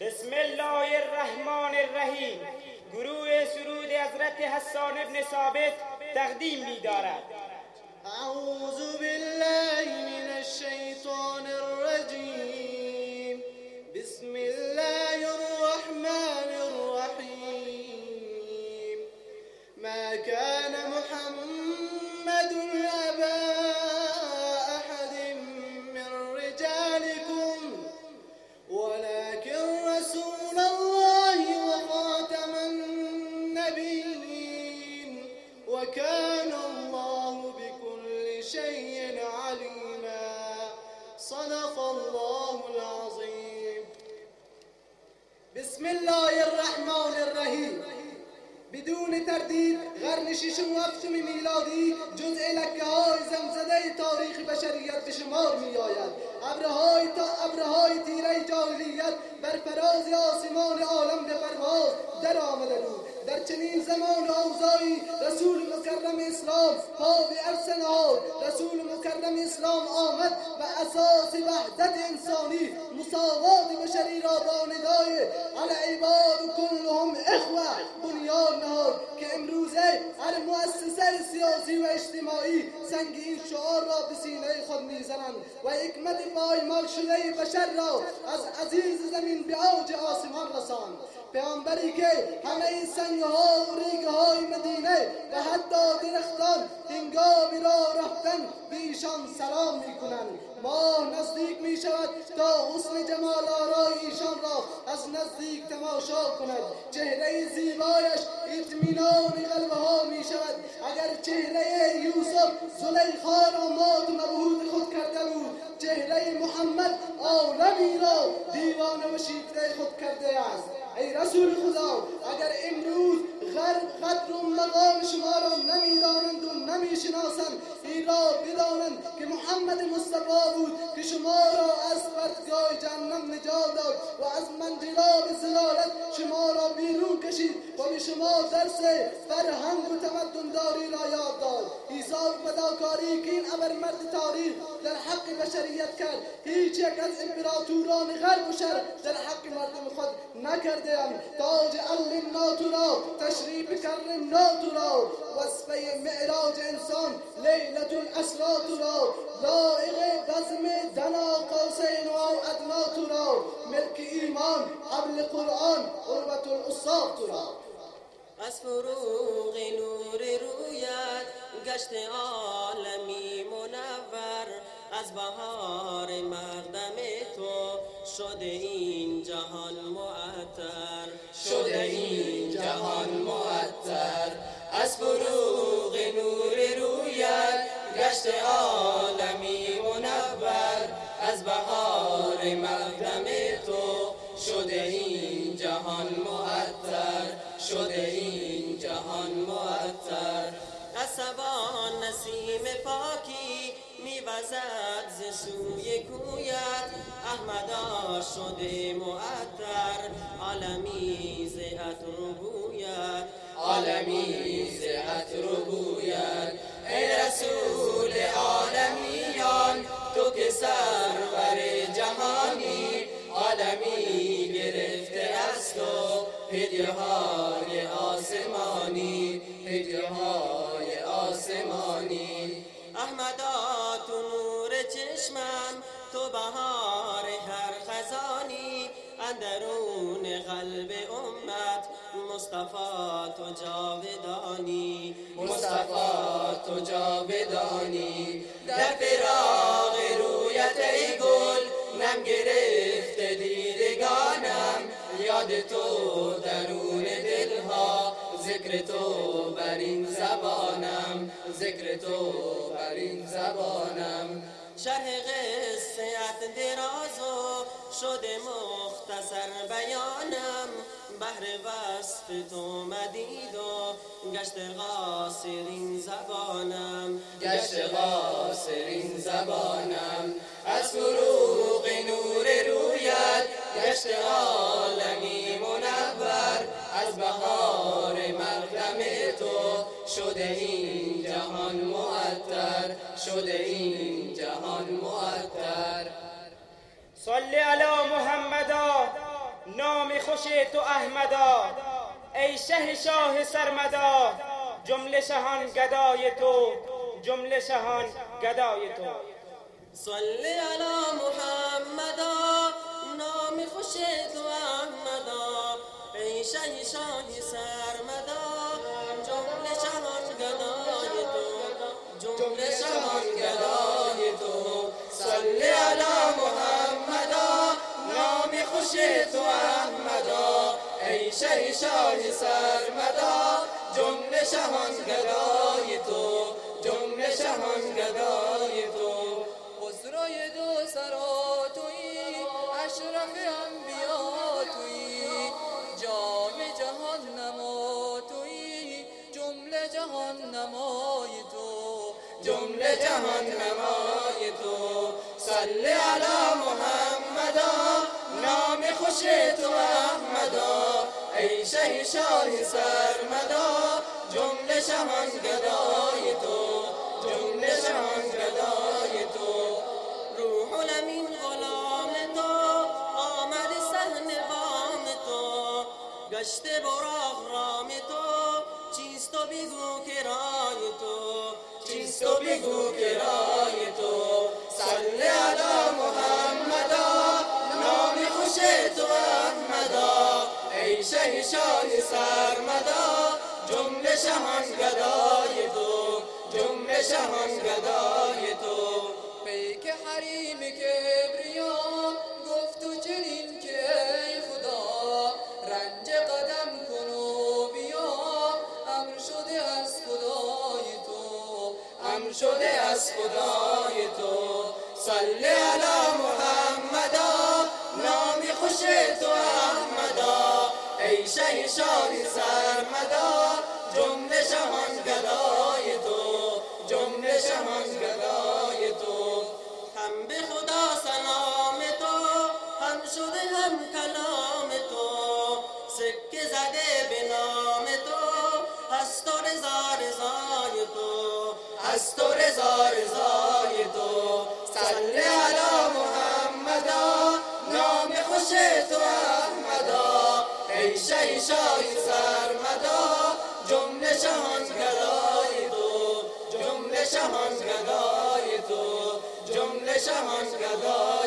بسم الله الرحمن الرحیم گروه سرود حضرت حسان ابن ثابت تقدیم می دارد اعوذ بالله صدق الله العظيم بسم الله الرحمن الرحیم بدون تردید قرن ششم و هفتم میلادی جزء لکه های زمزده تاریخ بشریت به شمار ابرهای تا ابرهای تیره جاهلیت بر فراز آسمان عالم به پرواز در آمده بود در چنین زمان اوضاعی رسول مکرم اسلام پا به عرص نهاد رسول مکرم اسلام آمد و أساس وحدت انسانی مساوات بشری را با ندای العباد کلهم اخوه بنیان نهاد که امروزه هر مؤسسه سیاسی و اجتماعی سنگ این شعار را به سینه خود میزنند و حکمت پایمال شده بشر را از عزیز زمین به اوج آسمان رساند. پیامبری که همه سنگ ها و ریگه های مدینه و حتی درختان هنگامی را رفتن ایشان سلام می کنند ماه نزدیک می شود تا حسن جمال آرای ایشان را از نزدیک تماشا کند. چهره زیبایش اطمینان قلبه ها می شود اگر چهره یوسف زلیخا را مات و مبهوت خود کرده بود چهره محمد عالمی را دیوانه و شیفته خود کرده است. ای رسول خدا اگر امروز قدر و مقام شما را نمی‌دانند و نمی‌شناسند. این را بدانند که محمد مصطفی بود که شما را از پرتگاه جهنم نجات داد و از منجلاب زلالت شما را بیرون کشید. و به شما درس فرهنگ و تمدنداری را یاد داد. عیسی فداکاری که این ابرمرد تاریخ. در حق بشریت کرد. هیچ یک از امپراتوران غرب و شرق در حق مردم خود نکرده ام تاج علمنا تو را تشریف کرمنا تو را وصفه معراج انسان لیلت الاسرا تو را لائق بزم دنا قوسین و ادنا تو را ملک ایمان قبل قرآن قربت الاصاب تو را از فروغ نور رویت گشت عالمی منور از بهار مقدم تو شده این جهان معطر شده این جهان معطر. از فروغ نور رویت گشت عالمی منور از بهار مقدم پاکی میوزد ز سوی کویت. احمدا شده معطر. عالمی ز عطر بویت. عالمی احمدا تو نور چشمم تو بهار هر خزانی اندرون قلب امت مصطفی تو جاودانی. مصطفی تو جاودانی در فراق رویت ای گل نم گرفته دیدگانم. یاد تو درون دلها ذکر تو بر این زبانم ذکر تو بر این زبانم. شرح قصت دراز و شده مختصر بیانم. بهر وصف تو مدید و گشت قاصرین زبانم. گشت قاصرین زبانم. از فروغ نور رویت گشت عالمی منور. از بهار شده این جهان معطر شده این جهان معطر. صل على محمد نام خوش تو احمدا. ای شه شاه سرمدا جمله شهان گدای تو جمله شهان گدای تو. صلی علی محمدا نام خوش تو احمدا. ای شه شاه سرمدا جمله شهان گدای تو جمله شهان تو. صلی علی محمدا نام خوش تو احمدا. ای شه شاه سرمدا جمله شهان گدای تو جمله شهان گدای تو. خسروی دو سرا جمله جهان نمای تو. صلی علی محمدا نام خوش تو احمدا. ای شه شاه سرمدا جمله شهان گدای تو. جمله شهان گدای تو. روح الامین غلام تو آمد سحن بام تو. گشت براغ رام تو چیست و بگو کرای تو. چیست و بگو کرای تو صلی علی محمدا نام خوش تو احمدا ای شه شاه سرمدا جمله شهان گدای تو جمله شهان گدای از خدای تو. صلی علی محمدا نامی خوش تو احمدا ای شه شاه سرمدا جمله شهان گدای تو. جمله شهان گدای تو. هم به خدا سلام تو هم شده هم کلام تو. سکه زده به نام تو هست تو از رضا رضای تو. صلی علی محمدا نام خوش تو احمدا. ای شه شاه سرمدا جمله شهان گدای تو. جمله شهان گدای تو. جمله شهان گدای